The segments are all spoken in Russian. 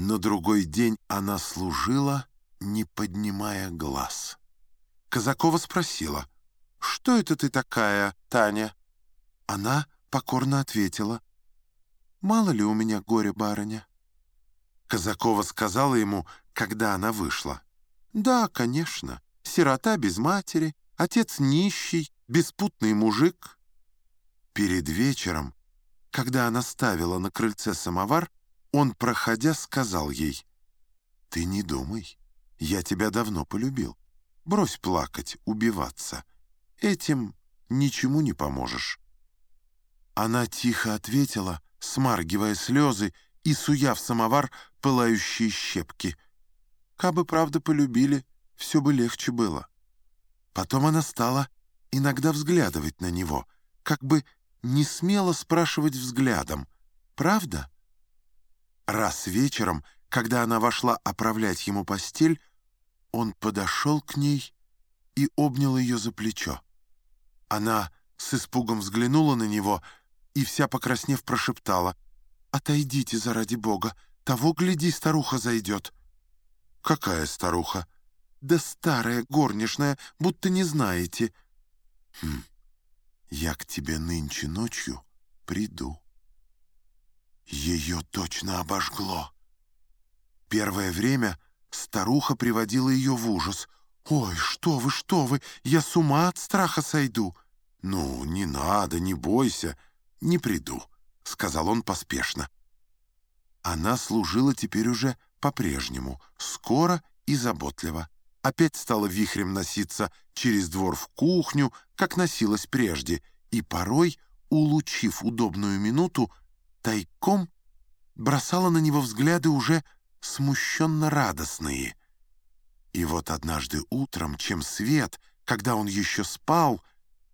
На другой день она служила, не поднимая глаз. Казакова спросила, «Что это ты такая, Таня?» Она покорно ответила, «Мало ли у меня горе, барыня». Казакова сказала ему, когда она вышла, «Да, конечно, сирота без матери, отец нищий, беспутный мужик». Перед вечером, когда она ставила на крыльце самовар, он, проходя, сказал ей, «Ты не думай, я тебя давно полюбил. Брось плакать, убиваться. Этим ничему не поможешь». Она тихо ответила, смаргивая слезы и суя в самовар пылающие щепки. «Кабы правда полюбили, все бы легче было». Потом она стала иногда взглядывать на него, как бы не смело спрашивать взглядом «Правда?» Раз вечером, когда она вошла оправлять ему постель, он подошел к ней и обнял ее за плечо. Она с испугом взглянула на него и, вся покраснев, прошептала «Отойдите, заради бога, того, гляди, старуха зайдет». «Какая старуха?» «Да старая, горничная, будто не знаете». «Хм, я к тебе нынче ночью приду». Ее точно обожгло. Первое время старуха приводила ее в ужас. «Ой, что вы, что вы, я с ума от страха сойду!» «Ну, не надо, не бойся, не приду», — сказал он поспешно. Она служила теперь уже по-прежнему, скоро и заботливо. Опять стала вихрем носиться через двор в кухню, как носилась прежде, и порой, улучив удобную минуту, тайком бросала на него взгляды уже смущенно радостные. И вот однажды утром, чем свет, когда он еще спал,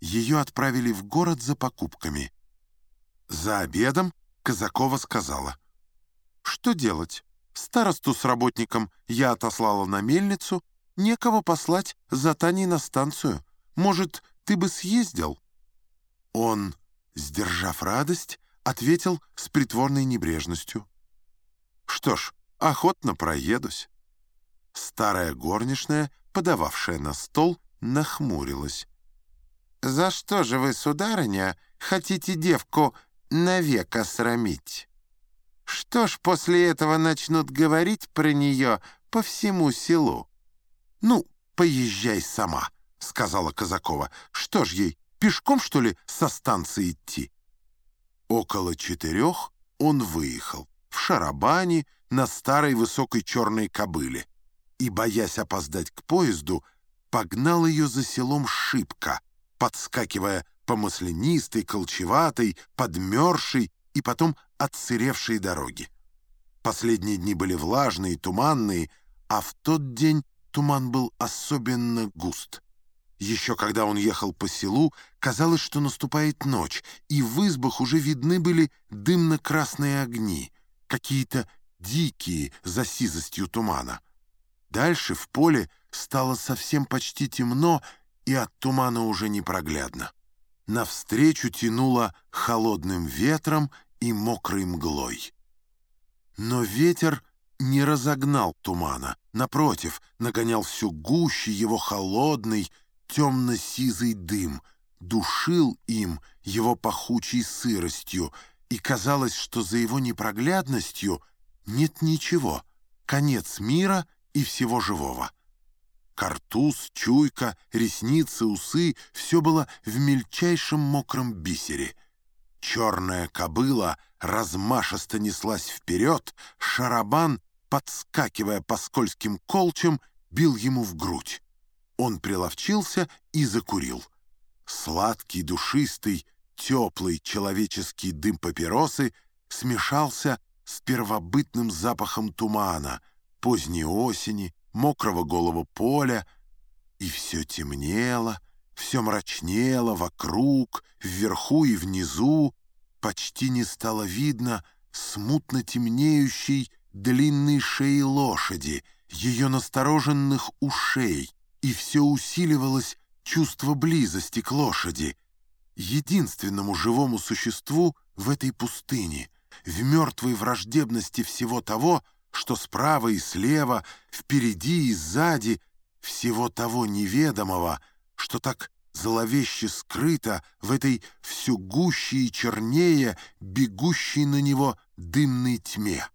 ее отправили в город за покупками. За обедом Казакова сказала, «Что делать? Старосту с работником я отослала на мельницу, некого послать за Таней на станцию. Может, ты бы съездил?» Он, сдержав радость, ответил с притворной небрежностью. «Что ж, охотно проедусь». Старая горничная, подававшая на стол, нахмурилась. «За что же вы, сударыня, хотите девку навек осрамить? Что ж после этого начнут говорить про нее по всему селу?» «Ну, поезжай сама», — сказала Казакова. «Что ж ей, пешком, что ли, со станции идти?» Около четырех он выехал в шарабане на старой высокой черной кобыле и, боясь опоздать к поезду, погнал ее за селом шибко, подскакивая по маслянистой, колчеватой, подмерзшей и потом отсыревшей дороге. Последние дни были влажные, туманные, а в тот день туман был особенно густ. Еще когда он ехал по селу, казалось, что наступает ночь, и в избах уже видны были дымно-красные огни, какие-то дикие за сизостью тумана. Дальше в поле стало совсем почти темно, и от тумана уже непроглядно. Навстречу тянуло холодным ветром и мокрой мглой. Но ветер не разогнал тумана, напротив, нагонял все гуще его холодный, темно-сизый дым, душил им его пахучей сыростью, и казалось, что за его непроглядностью нет ничего, конец мира и всего живого. Картуз, чуйка, ресницы, усы — все было в мельчайшем мокром бисере. Черная кобыла размашисто неслась вперед, шарабан, подскакивая по скользким колчам, бил ему в грудь. Он приловчился и закурил. Сладкий, душистый, теплый человеческий дым папиросы смешался с первобытным запахом тумана, поздней осени, мокрого голого поля, и все темнело, все мрачнело вокруг, вверху и внизу, почти не стало видно смутно темнеющей длинной шеи лошади, ее настороженных ушей, и все усиливалось чувство близости к лошади, единственному живому существу в этой пустыне, в мертвой враждебности всего того, что справа и слева, впереди и сзади всего того неведомого, что так зловеще скрыто в этой все гуще и чернее бегущей на него дымной тьме.